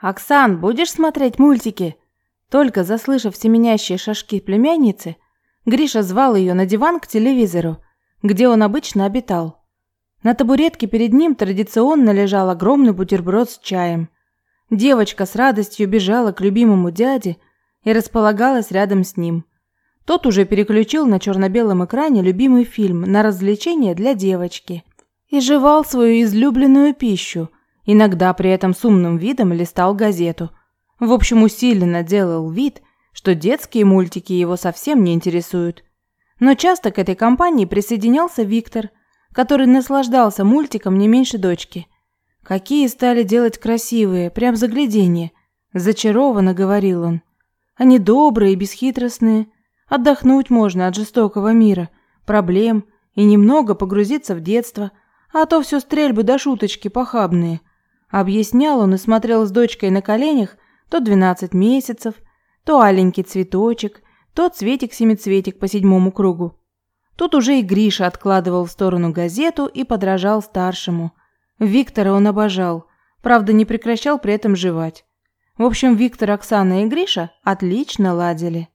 «Оксан, будешь смотреть мультики?» Только заслышав семенящие шажки племянницы, Гриша звал ее на диван к телевизору, где он обычно обитал. На табуретке перед ним традиционно лежал огромный бутерброд с чаем. Девочка с радостью бежала к любимому дяде и располагалась рядом с ним. Тот уже переключил на черно-белом экране любимый фильм на развлечение для девочки и жевал свою излюбленную пищу, иногда при этом с умным видом листал газету. В общем, усиленно делал вид, что детские мультики его совсем не интересуют. Но часто к этой компании присоединялся Виктор, который наслаждался мультиком не меньше дочки. Какие стали делать красивые, прям загляденье, зачарованно говорил он. Они добрые и бесхитростные. Отдохнуть можно от жестокого мира, проблем и немного погрузиться в детство, а то все стрельбы до да шуточки похабные. Объяснял он и смотрел с дочкой на коленях то двенадцать месяцев, то аленький цветочек, то цветик-семицветик по седьмому кругу. Тут уже и Гриша откладывал в сторону газету и подражал старшему. Виктора он обожал, правда, не прекращал при этом жевать. В общем, Виктор, Оксана и Гриша отлично ладили.